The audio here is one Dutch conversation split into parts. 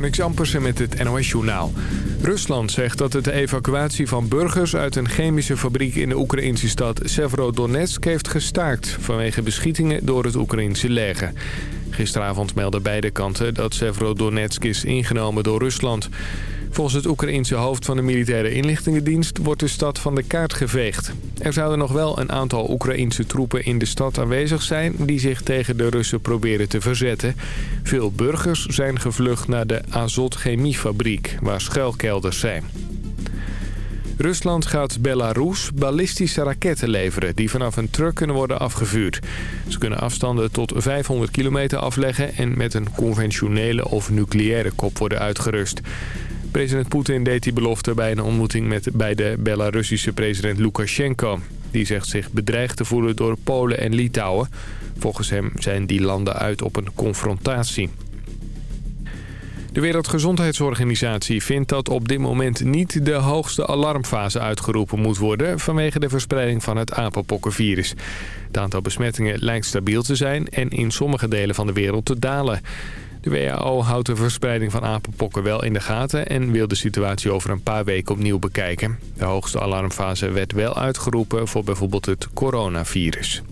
Marnix Ampersen met het NOS-journaal. Rusland zegt dat het de evacuatie van burgers uit een chemische fabriek in de Oekraïnse stad Severodonetsk heeft gestaakt... vanwege beschietingen door het Oekraïnse leger. Gisteravond meldden beide kanten dat Severodonetsk is ingenomen door Rusland. Volgens het Oekraïense hoofd van de militaire inlichtingendienst wordt de stad van de kaart geveegd. Er zouden nog wel een aantal Oekraïense troepen in de stad aanwezig zijn... die zich tegen de Russen proberen te verzetten. Veel burgers zijn gevlucht naar de Azot chemiefabriek, waar schuilkelders zijn. Rusland gaat Belarus ballistische raketten leveren... die vanaf een truck kunnen worden afgevuurd. Ze kunnen afstanden tot 500 kilometer afleggen... en met een conventionele of nucleaire kop worden uitgerust. President Poetin deed die belofte bij een ontmoeting met bij de Belarussische president Lukashenko. Die zegt zich bedreigd te voelen door Polen en Litouwen. Volgens hem zijn die landen uit op een confrontatie. De Wereldgezondheidsorganisatie vindt dat op dit moment niet de hoogste alarmfase uitgeroepen moet worden vanwege de verspreiding van het apenpokkenvirus. Het aantal besmettingen lijkt stabiel te zijn en in sommige delen van de wereld te dalen. De WHO houdt de verspreiding van apenpokken wel in de gaten... en wil de situatie over een paar weken opnieuw bekijken. De hoogste alarmfase werd wel uitgeroepen voor bijvoorbeeld het coronavirus.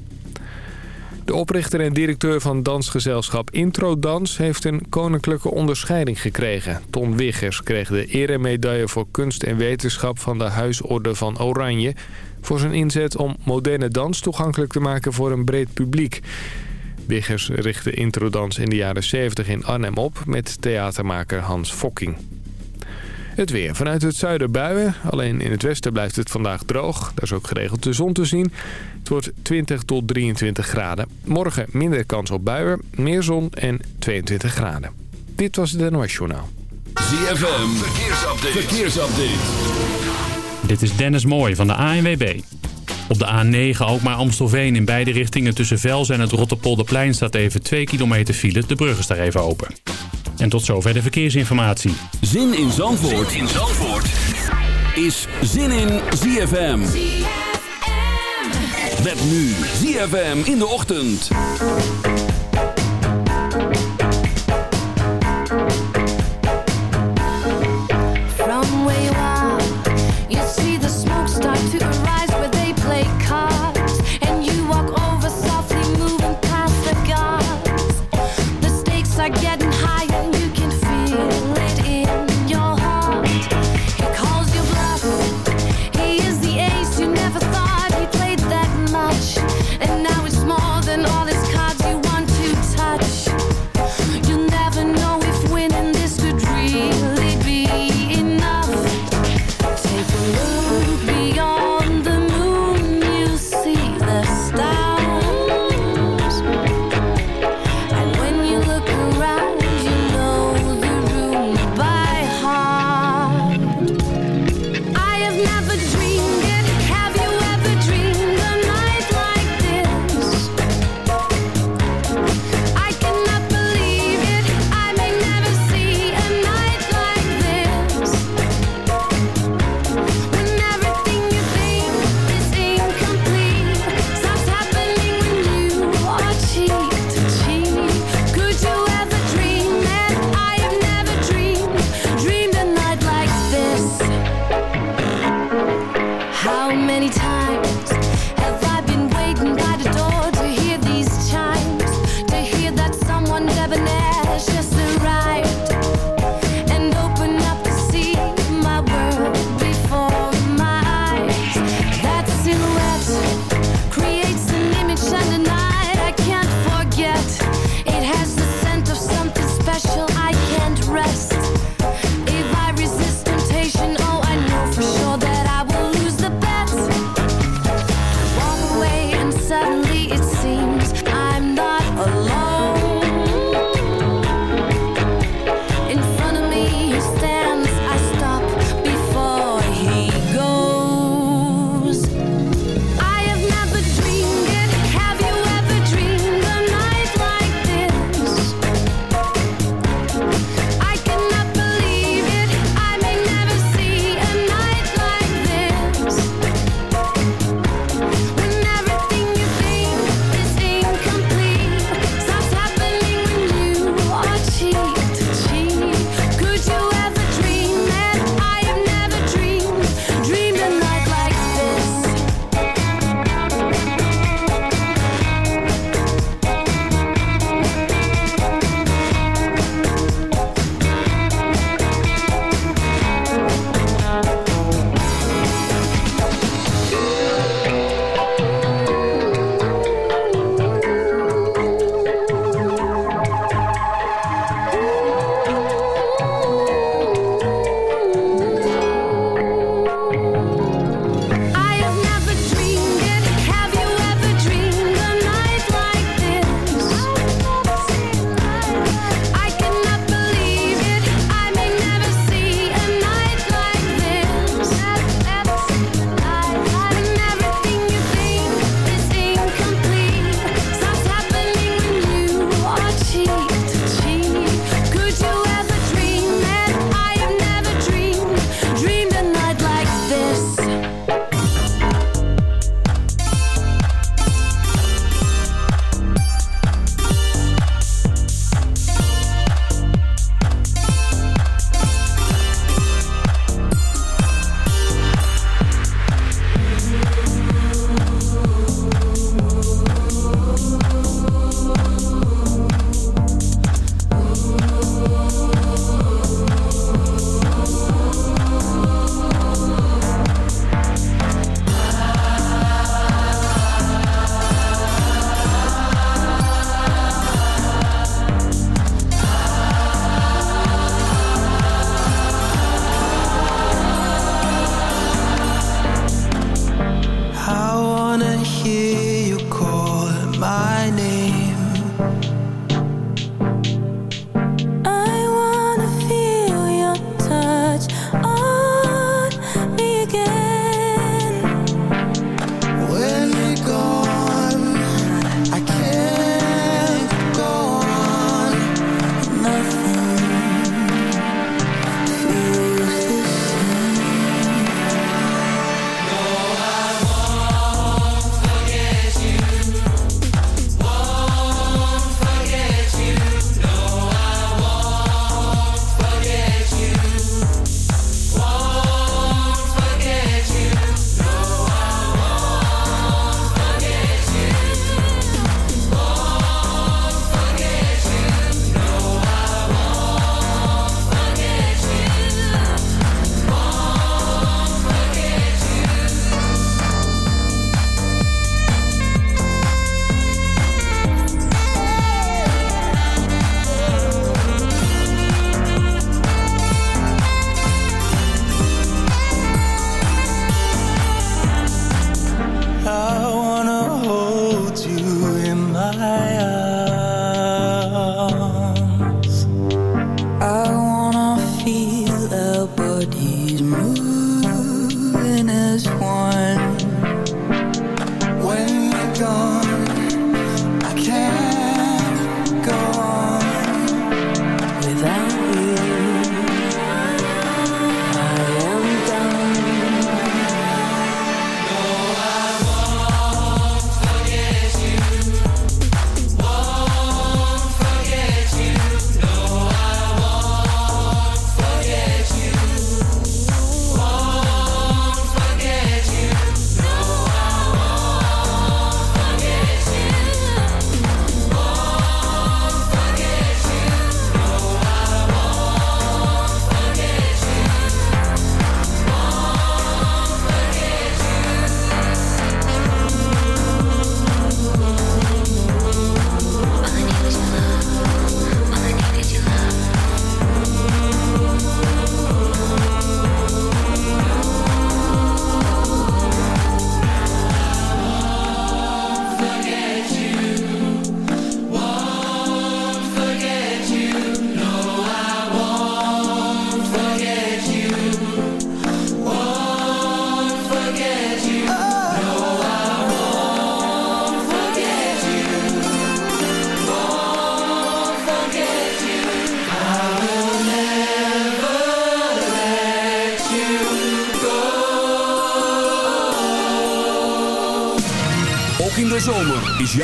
De oprichter en directeur van dansgezelschap Intro Dans heeft een koninklijke onderscheiding gekregen. Ton Wiggers kreeg de eremedaille voor kunst en wetenschap van de Huisorde van Oranje... voor zijn inzet om moderne dans toegankelijk te maken voor een breed publiek. Wiggers richtte introdans in de jaren 70 in Arnhem op met theatermaker Hans Fokking. Het weer. Vanuit het zuiden buien. Alleen in het westen blijft het vandaag droog. Daar is ook geregeld de zon te zien. Het wordt 20 tot 23 graden. Morgen minder kans op buien, meer zon en 22 graden. Dit was het NOS Journaal. ZFM. Verkeersupdate. Verkeersupdate. Dit is Dennis Mooij van de ANWB. Op de A9 ook maar Amstelveen in beide richtingen tussen Vels en het Rotterpolderplein staat even 2 kilometer file. De brug is daar even open. En tot zover de verkeersinformatie. Zin in Zandvoort, zin in Zandvoort. is Zin in ZFM. ZFM. Met nu ZFM in de ochtend.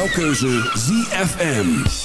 Jouw keuze ZFM.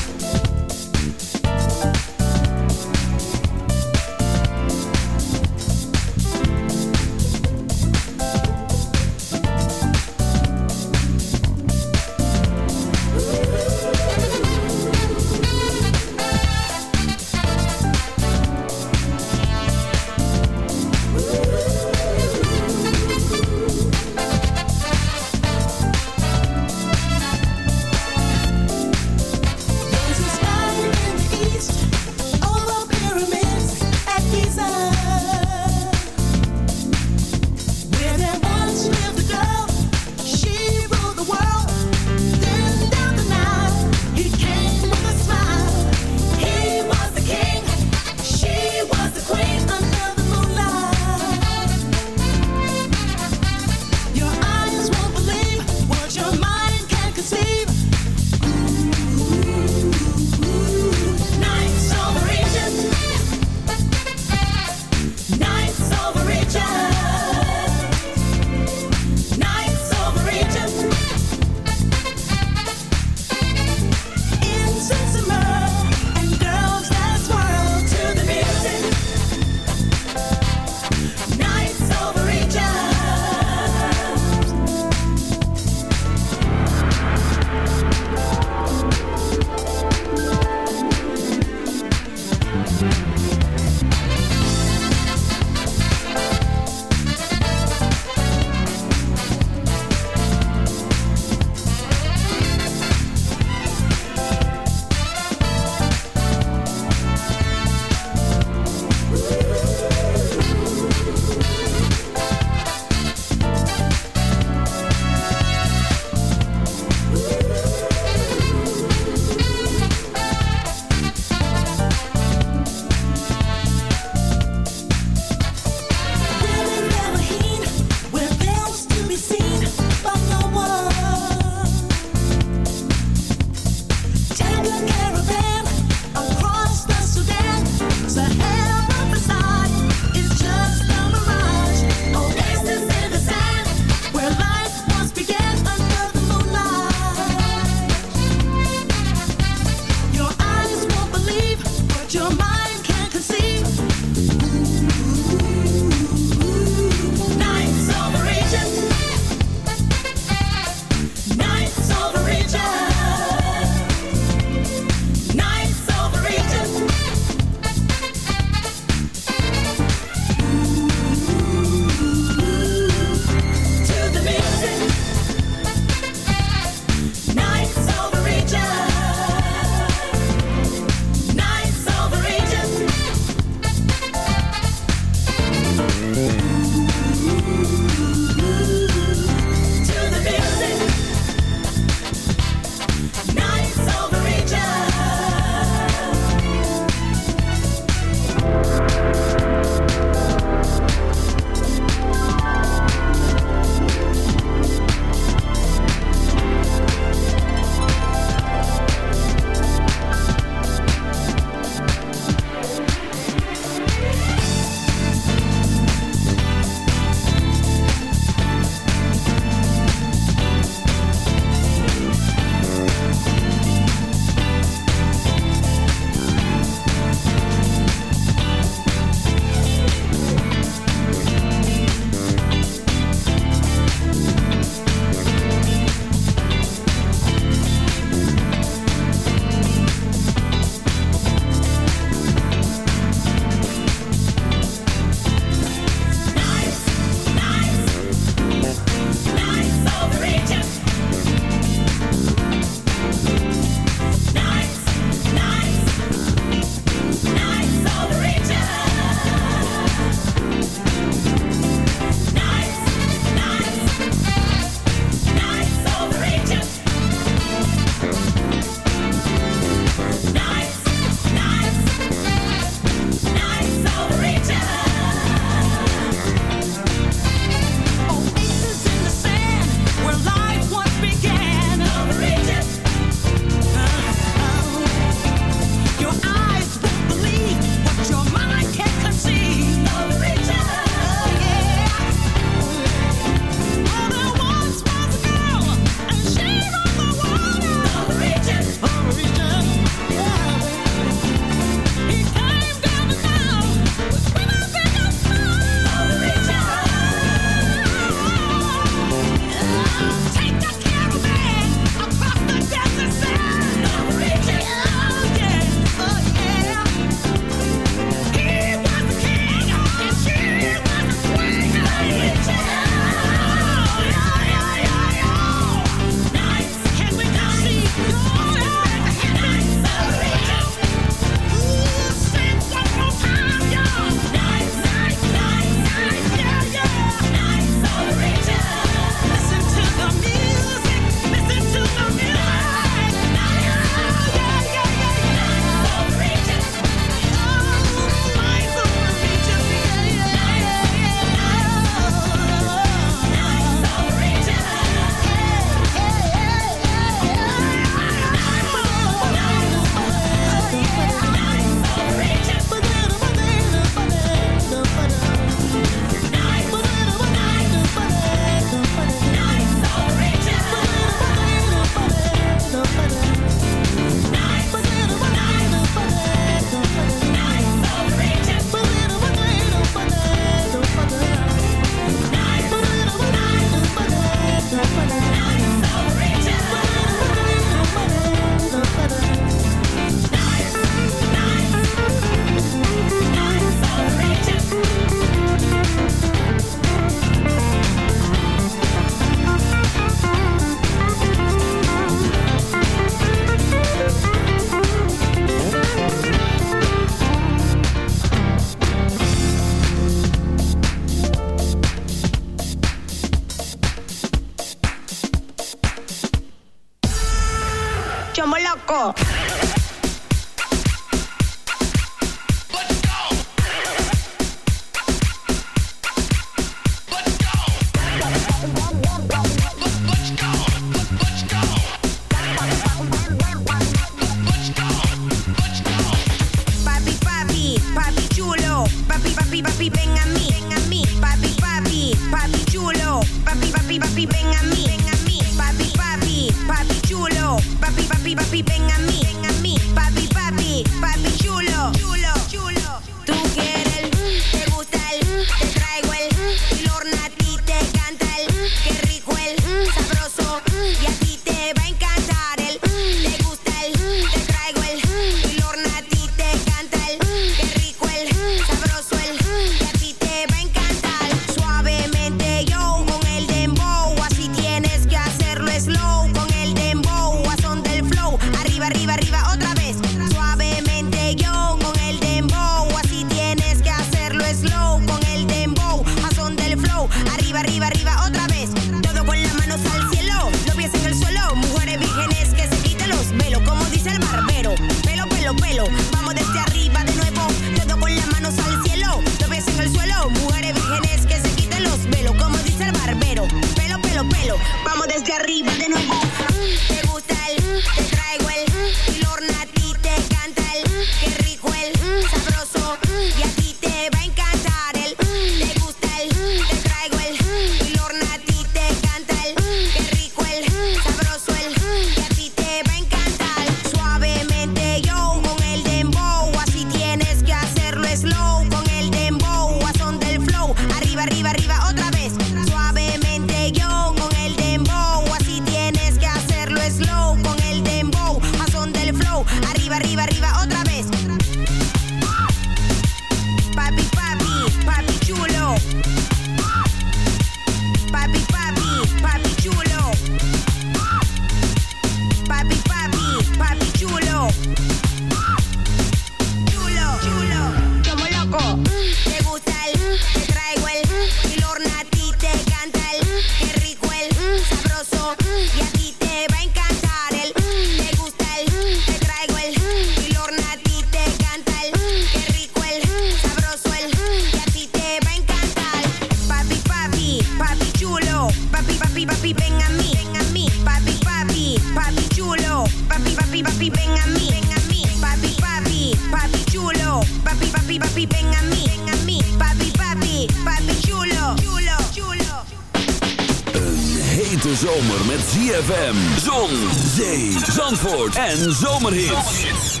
En zomerhits.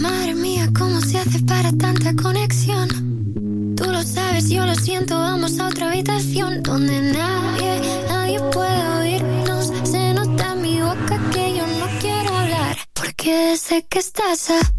Madre mía, ¿cómo se hace para tanta conexión? Tú lo sabes, yo lo siento, vamos a otra habitación donde nadie, nadie puede oírnos. Se nota en mi boca que yo no quiero hablar, porque sé que estás aquí,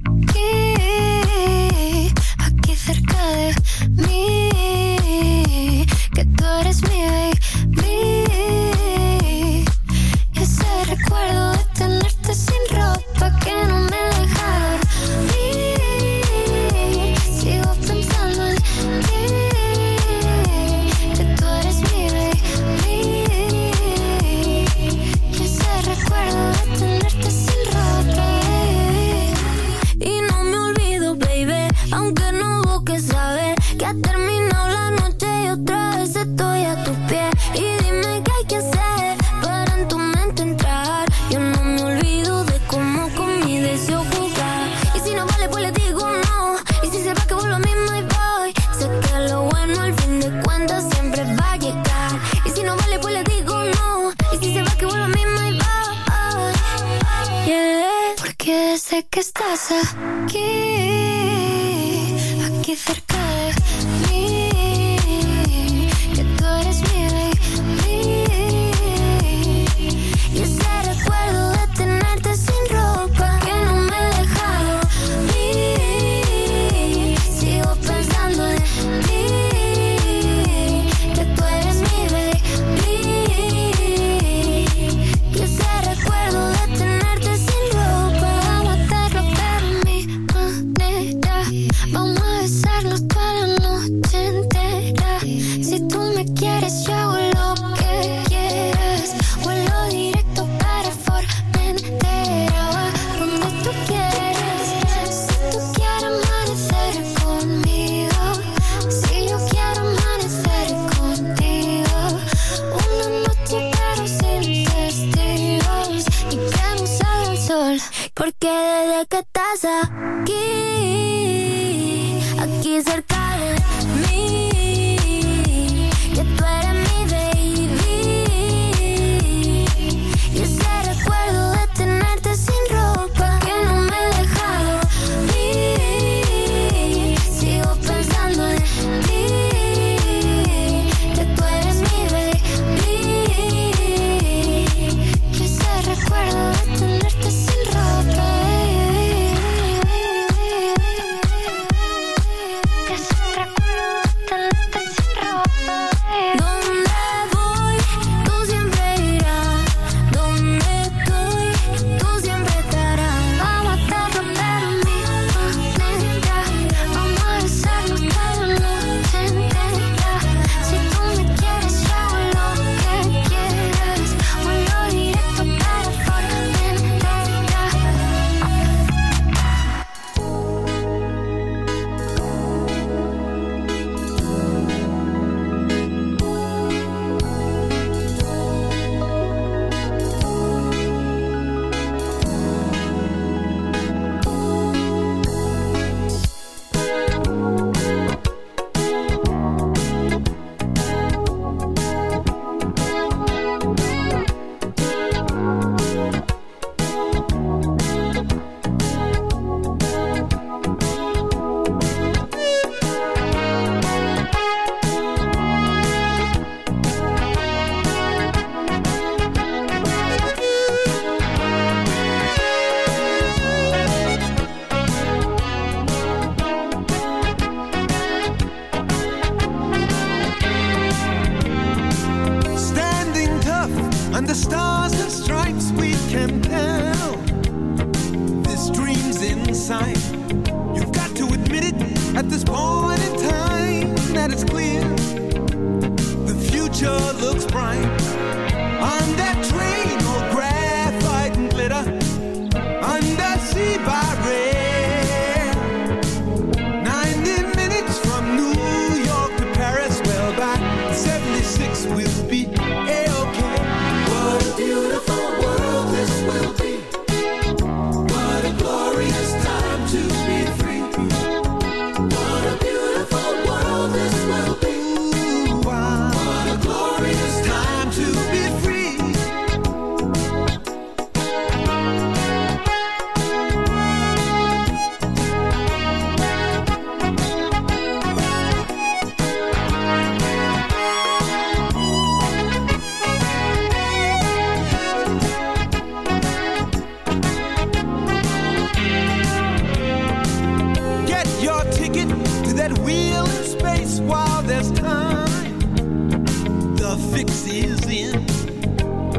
fix is in.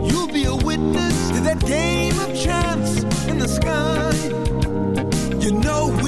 You'll be a witness to that game of chance in the sky. You know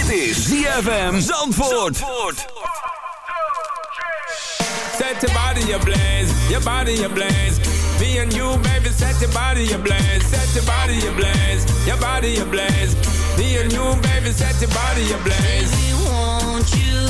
Dit is ZFM Zandvoort. Zandvoort. Set your body ablaze, your body ablaze. Me and you, baby, set your body ablaze, set your body ablaze, your body ablaze. Me and you, baby, set your body ablaze. Baby, won't you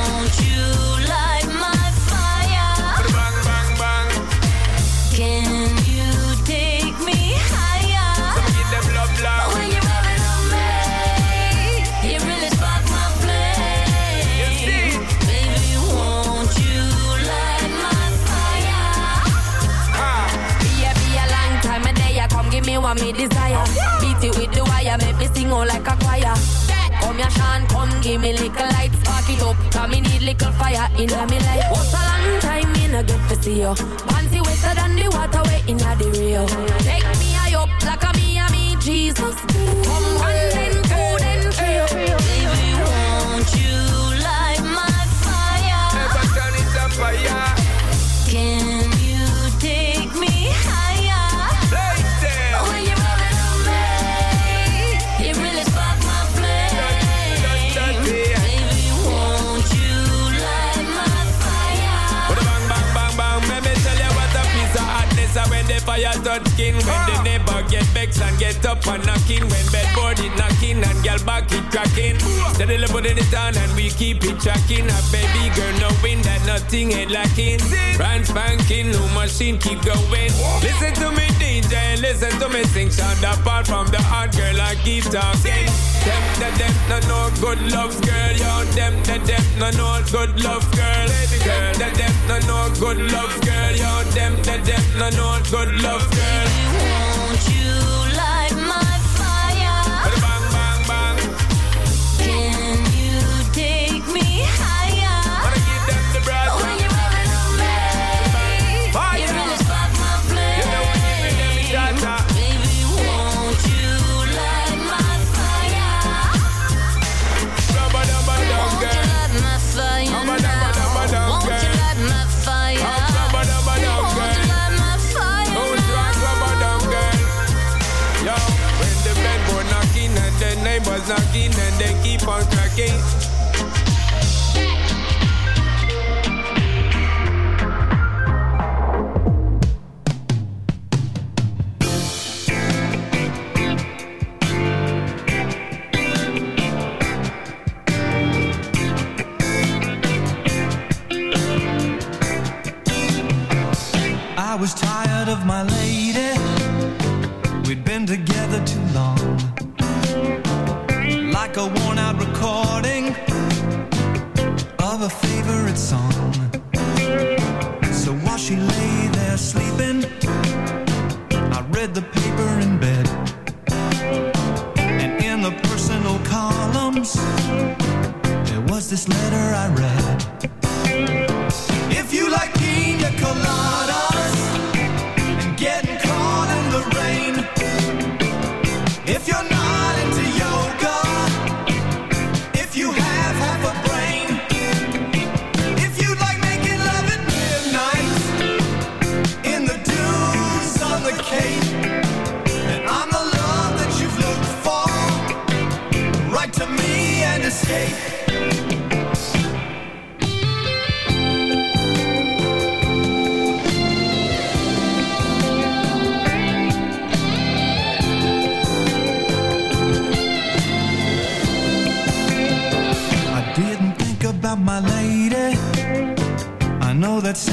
Give me desire. Beat it with the wire, make me sing all like a choir. Come here, Sean, come give me little light, spark it up. Cause me need little fire in me life. What's a long time me no get to see you? Panty wetter than the water way in the Rio. Take me high up like a me and me Jesus. Come one get up and knocking, when bedboard it knocking and girl back it cracking. Steadily putting it on and we keep it tracking. A baby girl knowing that nothing ain't lacking. Brand spanking, new machine keep going. Listen to me DJ, listen to me sing. Sound apart from the hard girl, I keep talking. Them, them, them, no, no good love, girl. Yo, them, them, them, no, no good love, girl. Them, them, no, no good love, girl. Yo, them, them, them, no, no good love, girl. I was tired of my life favorite song. So while she lay there sleeping, I read the paper in bed. And in the personal columns, there was this letter I read. know that's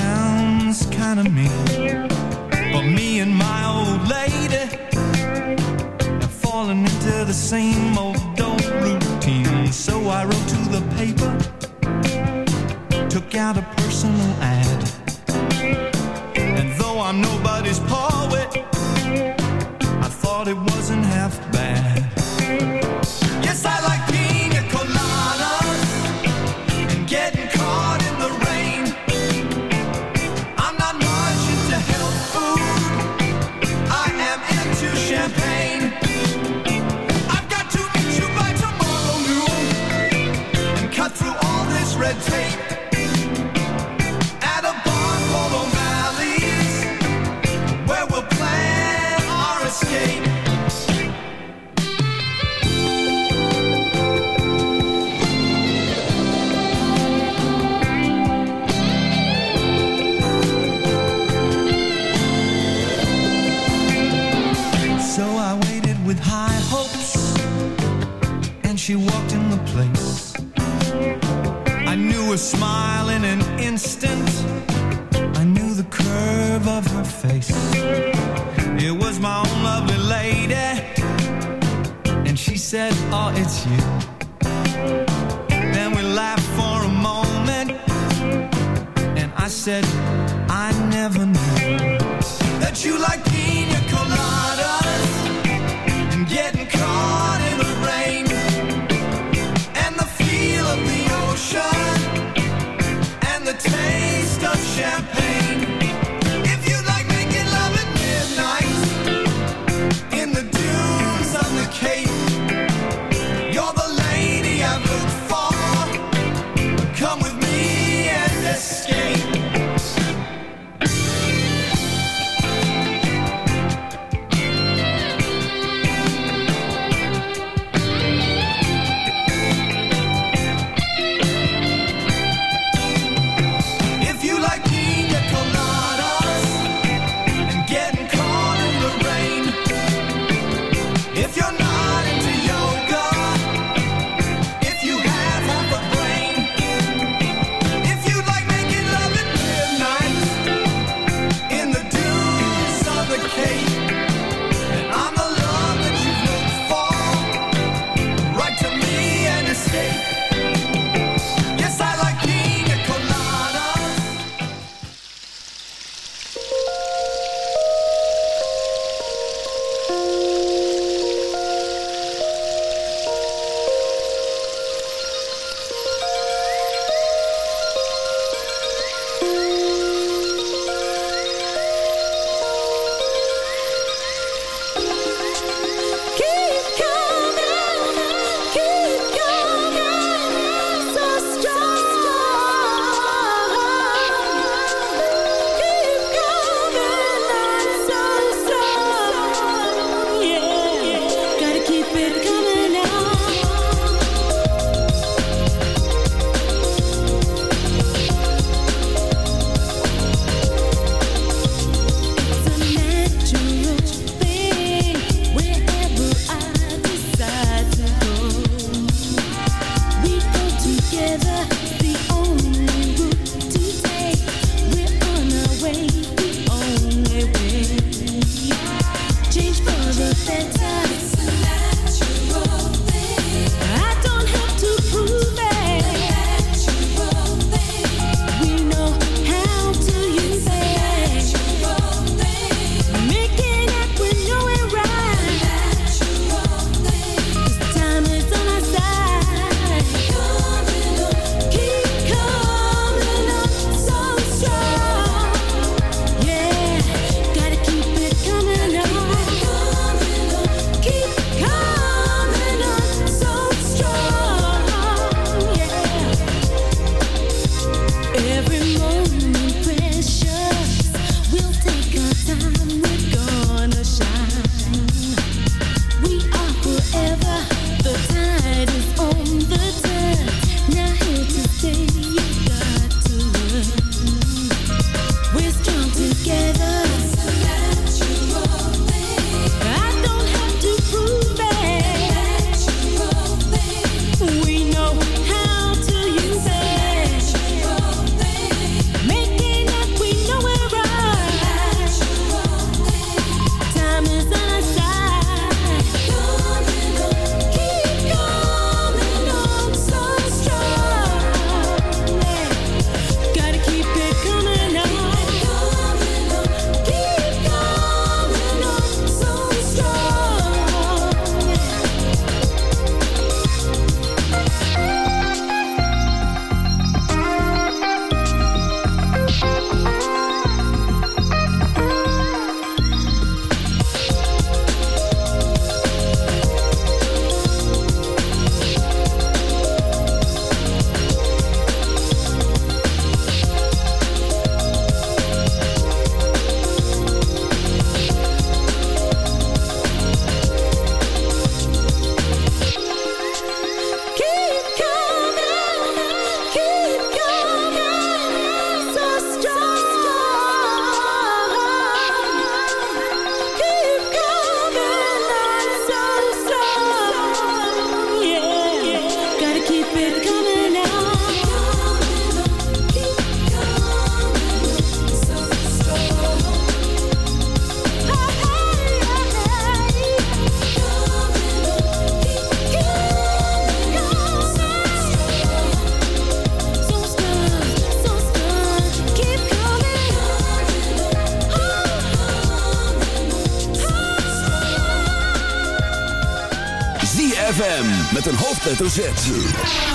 ZFM met een hoofdletter Z.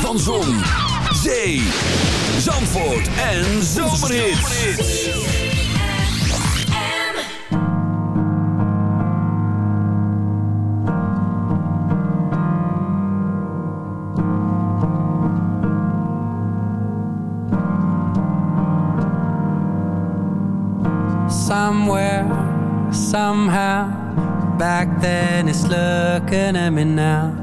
Van Zon, Zee, Zandvoort en Zomerhits. Somewhere, somehow, back then it's looking at me now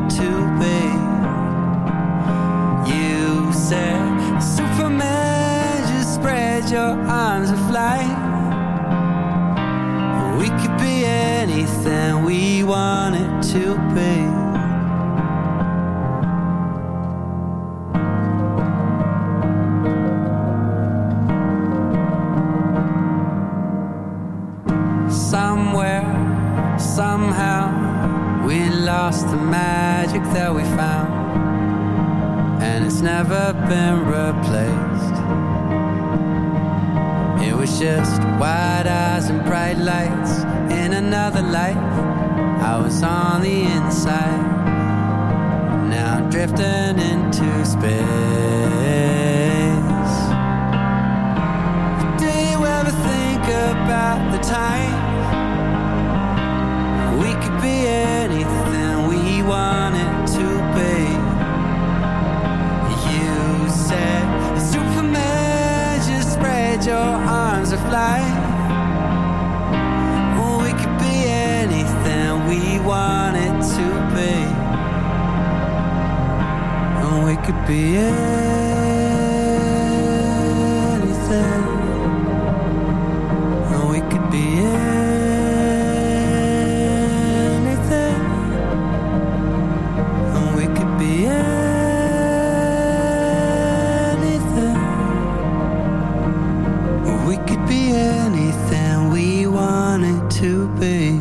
Than we want it to be. drifting into space. could be anything. Oh, we could be anything. Oh, we could be anything. Oh, we could be anything we wanted to be.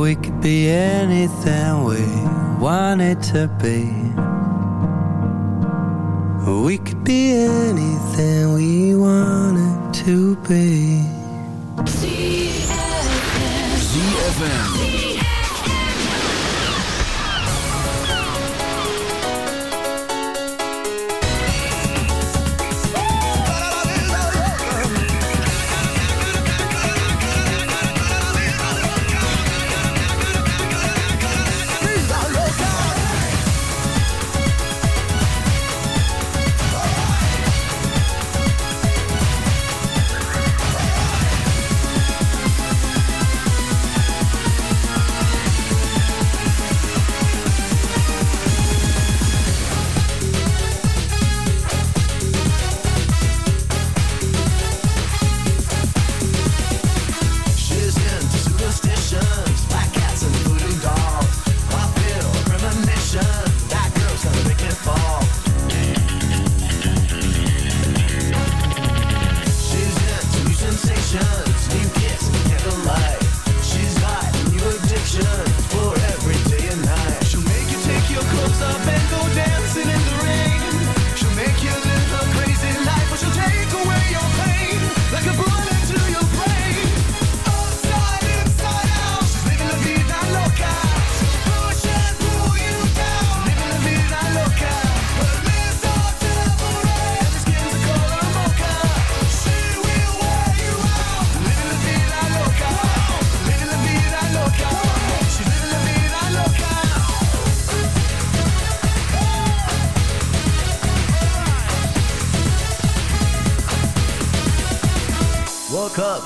We could be anything wanted to be. We could be anything we wanted to be.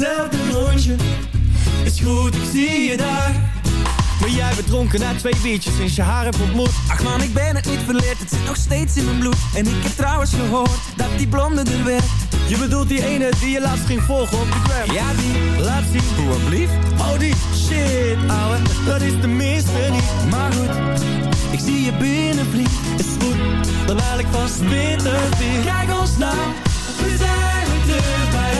Hetzelfde rondje, is goed, ik zie je daar. Maar jij bent dronken na twee biertjes sinds je haar hebt ontmoet. Ach man, ik ben het niet verleerd, het zit nog steeds in mijn bloed. En ik heb trouwens gehoord dat die blonde er werd. Je bedoelt die ene die je laatst ging volgen op de gram? Ja, die. Laat zien. Hoe blief? Oh, die shit, ouwe, dat is de minste niet. Maar goed, ik zie je binnen, vriend. Is goed, dan haal ik vast winter weer. Kijk ons nou, we zijn terug bij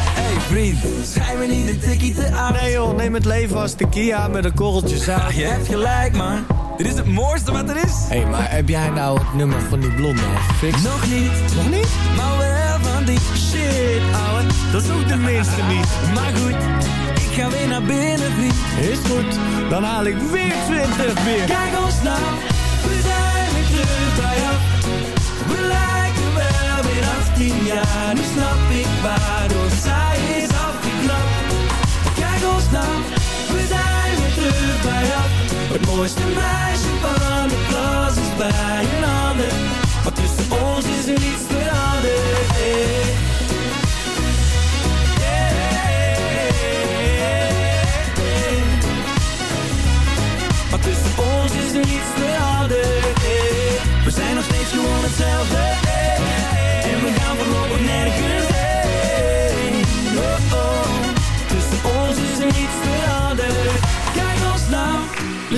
Vriend, schijn me niet een tikkie te aan. Nee joh, neem het leven als tequila met een korreltje zout. Ah, je hebt gelijk man. Dit is het mooiste wat er is. Hé, hey, maar heb jij nou het nummer van die blonde al gefixt? Nog niet, Nog niet? maar wel van die Shit, ouwe, dat is ook de minste niet. Maar goed, ik ga weer naar binnen, vriend. Is goed, dan haal ik weer 20 bier. Kijk ons nou, we zijn weer terug bij af. We lijken wel weer 18 jaar, nu snap ik waardoor We zijn weer terug bij af. Het mooiste meisje van de klas is bij een ander. Maar tussen ons is er niets veranderd. Hey. Maar tussen ons is er niets veranderd eh. We zijn nog steeds gewoon hetzelfde eh. En we gaan voorlopig nergens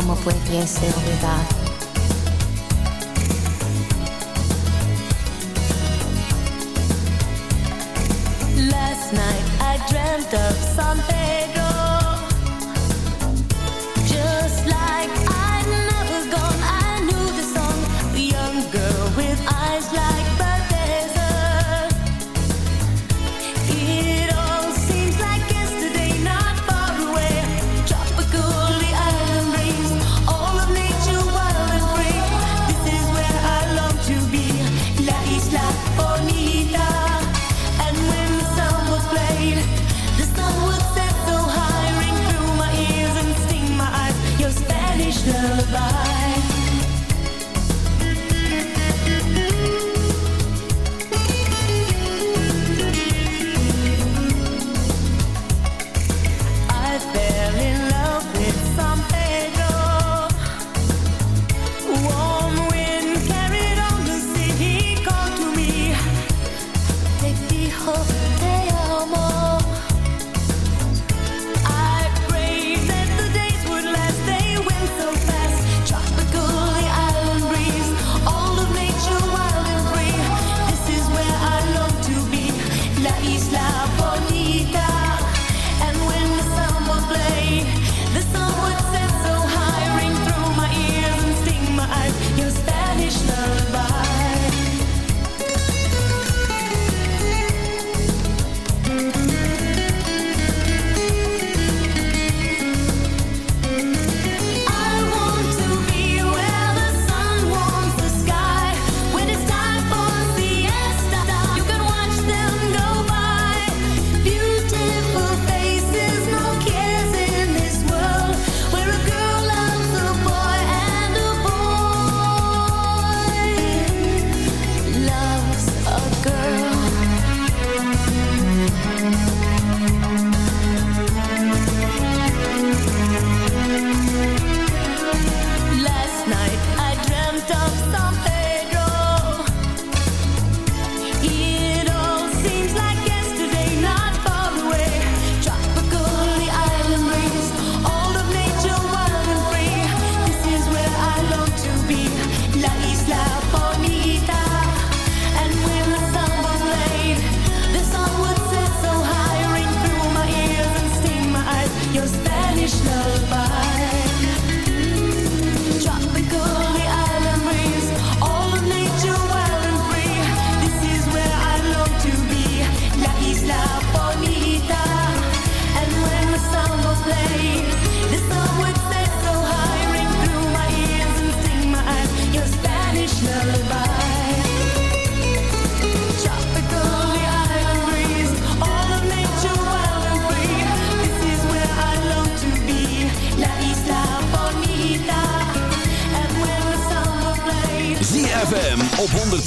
cómo pudiese olvidar. Last night I dreamt of San Pedro.